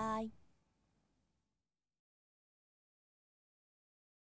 Bye.